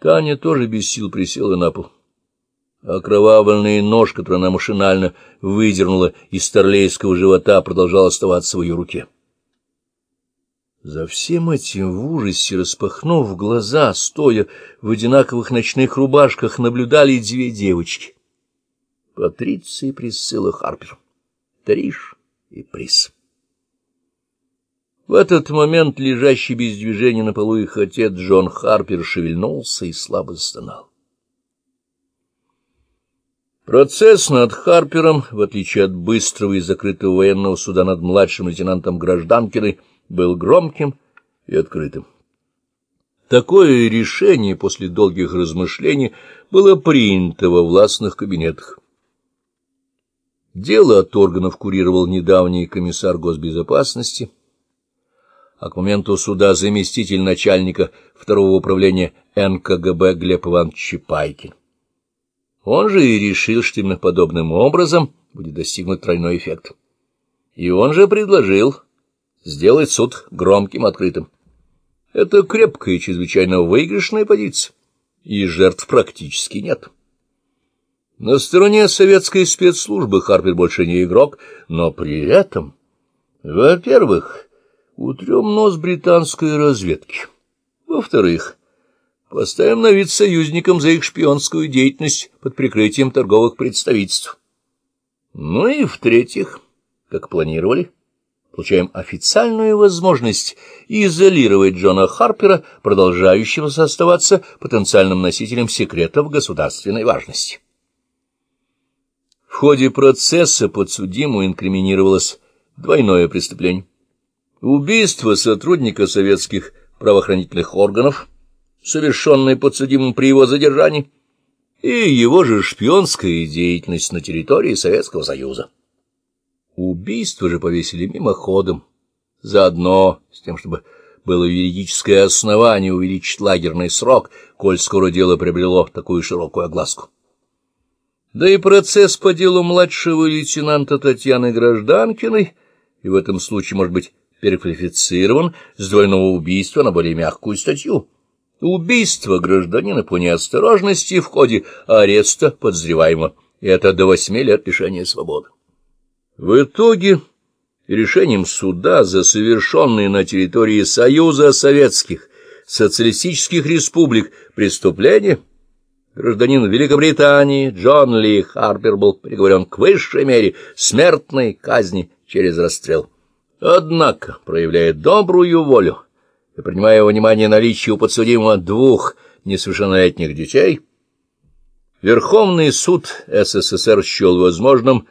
Таня тоже без сил присела на пол. Окровавленный нож, который она машинально выдернула из старлейского живота, продолжал оставаться в ее руке. За всем этим в ужасе, распахнув глаза, стоя в одинаковых ночных рубашках, наблюдали две девочки. Патриция и Присцилла Харпер. Триш и Прис. В этот момент лежащий без движения на полу их отец Джон Харпер шевельнулся и слабо застонал. Процесс над Харпером, в отличие от быстрого и закрытого военного суда над младшим лейтенантом Гражданкиной, был громким и открытым. Такое решение после долгих размышлений было принято во властных кабинетах. Дело от органов курировал недавний комиссар госбезопасности, а к моменту суда заместитель начальника второго управления НКГБ Глеб Иванович Чапайкин. Он же и решил, что именно подобным образом будет достигнут тройной эффект. И он же предложил сделать суд громким, открытым. Это крепкая и чрезвычайно выигрышная позиция, и жертв практически нет. На стороне советской спецслужбы Харпер больше не игрок, но при этом, во-первых, утрем нос британской разведки, во-вторых, поставим на вид союзникам за их шпионскую деятельность под прикрытием торговых представительств. Ну и в-третьих, как планировали, получаем официальную возможность изолировать Джона Харпера, продолжающего оставаться потенциальным носителем секретов государственной важности. В ходе процесса подсудимому инкриминировалось двойное преступление. Убийство сотрудника советских правоохранительных органов, совершенное подсудимым при его задержании, и его же шпионская деятельность на территории Советского Союза. Убийство же повесили мимоходом, заодно с тем, чтобы было юридическое основание увеличить лагерный срок, коль скоро дело приобрело такую широкую огласку. Да и процесс по делу младшего лейтенанта Татьяны Гражданкиной и в этом случае может быть переквалифицирован с двойного убийства на более мягкую статью. Убийство гражданина по неосторожности в ходе ареста подозреваемого, это до восьми лет лишения свободы. В итоге решением суда за совершенные на территории Союза Советских Социалистических Республик преступления гражданин Великобритании Джон Ли Харпер был приговорен к высшей мере смертной казни через расстрел. Однако, проявляя добрую волю и принимая во внимание наличие у подсудимого двух несовершеннолетних детей, Верховный суд СССР счел возможным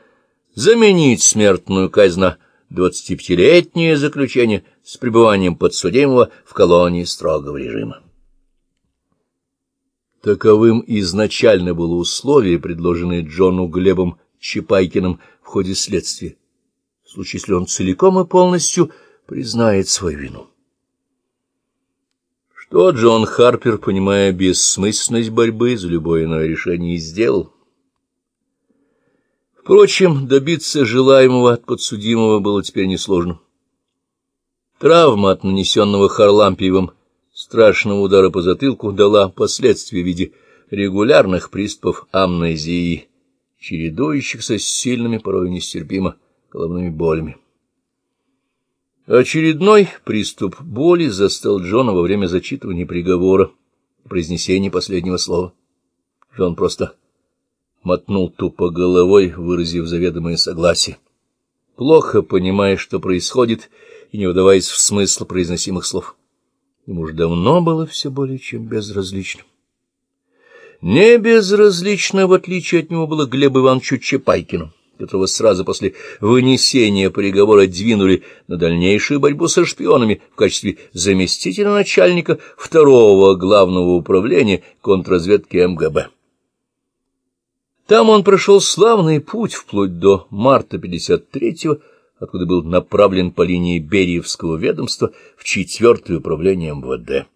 заменить смертную казнь на 25-летнее заключение с пребыванием подсудимого в колонии строгого режима. Таковым изначально было условие, предложенное Джону Глебом Чапайкиным в ходе следствия, в случае, если он целиком и полностью признает свою вину. Что Джон Харпер, понимая бессмысленность борьбы за любое иное решение, сделал? Впрочем, добиться желаемого от подсудимого было теперь несложно. Травма от нанесенного Харлампиевым страшного удара по затылку дала последствия в виде регулярных приступов амнезии, чередующихся с сильными, порой нестерпимо, головными болями. Очередной приступ боли застал Джона во время зачитывания приговора, произнесения последнего слова. Джон просто мотнул тупо головой, выразив заведомое согласие, плохо понимая, что происходит, и не вдаваясь в смысл произносимых слов. Ему уж давно было все более чем безразлично. Не безразлично, в отличие от него, было Глебу Ивановичу Чапайкину, которого сразу после вынесения приговора двинули на дальнейшую борьбу со шпионами в качестве заместителя начальника второго главного управления контрразведки МГБ. Там он прошел славный путь вплоть до марта 53-го, откуда был направлен по линии Бериевского ведомства в четвертое управление МВД.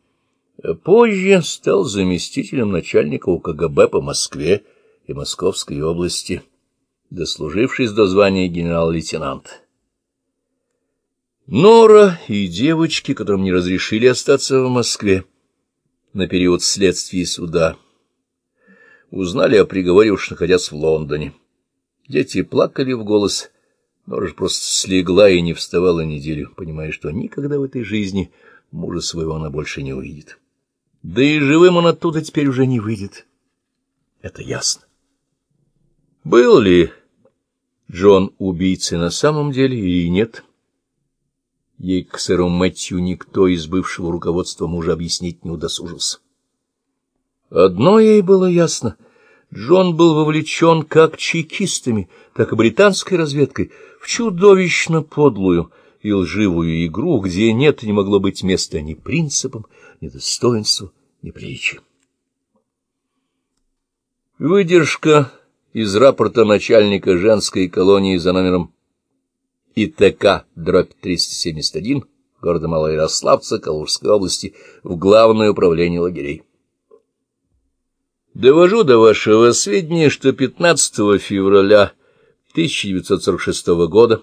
Позже стал заместителем начальника УКГБ по Москве и Московской области, дослужившись до звания генерал-лейтенант. Нора и девочки, которым не разрешили остаться в Москве, на период следствия и суда. Узнали о приговоре, уж находясь в Лондоне. Дети плакали в голос, но Нора просто слегла и не вставала неделю, понимая, что никогда в этой жизни мужа своего она больше не увидит. Да и живым он оттуда теперь уже не выйдет. Это ясно. Был ли Джон убийцей на самом деле или нет? Ей к сэру Мэтью никто из бывшего руководства мужа объяснить не удосужился. Одно ей было ясно — Джон был вовлечен как чекистами, так и британской разведкой в чудовищно подлую и лживую игру, где нет и не могло быть места ни принципам, ни достоинству, ни приличию. Выдержка из рапорта начальника женской колонии за номером ИТК дробь 371 города Малоярославца Калужской области в Главное управление лагерей. Довожу до вашего сведения, что 15 февраля 1946 года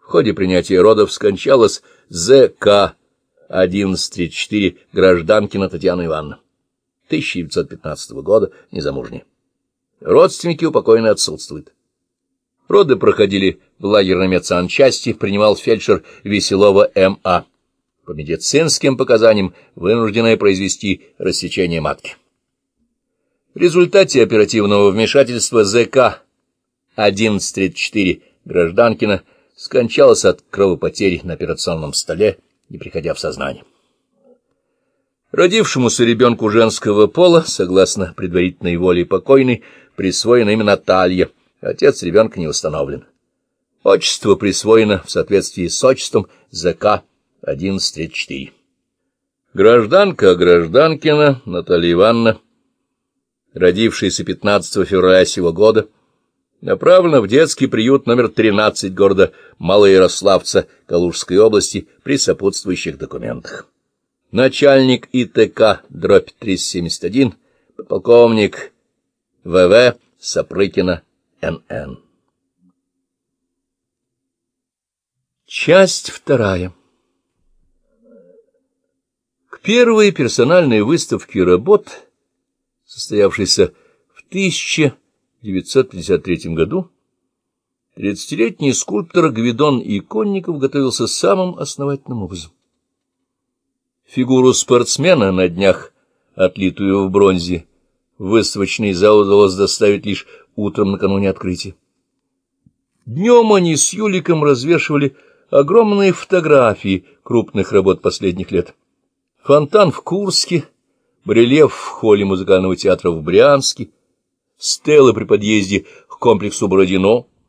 в ходе принятия родов скончалась ЗК 1134 гражданкина Татьяна Ивановна, 1915 года, незамужняя. Родственники у покойной отсутствуют. Роды проходили в лагерной медсанчасти, принимал фельдшер Веселова М.А. По медицинским показаниям вынужденная произвести рассечение матки. В результате оперативного вмешательства ЗК 1134 Гражданкина скончалась от кровопотери на операционном столе, не приходя в сознание. Родившемуся ребенку женского пола, согласно предварительной воле покойной, присвоено имя Наталья, отец ребенка не установлен. Отчество присвоено в соответствии с отчеством ЗК 1134. Гражданка Гражданкина Наталья Ивановна родившаяся 15 февраля сего года, направлена в детский приют номер 13 города Малоярославца Калужской области при сопутствующих документах. Начальник ИТК, дробь 371, полковник ВВ Сапрыкина, НН. Часть вторая. К первой персональной выставке работ состоявшийся в 1953 году, тридцатилетний скульптор Гвидон Иконников готовился самым основательным образом. Фигуру спортсмена на днях, отлитую в бронзе, выставочный зал удалось доставить лишь утром накануне открытия. Днем они с Юликом развешивали огромные фотографии крупных работ последних лет. Фонтан в Курске — барельеф в холле музыкального театра в Брянске, стелы при подъезде к комплексу Бородино —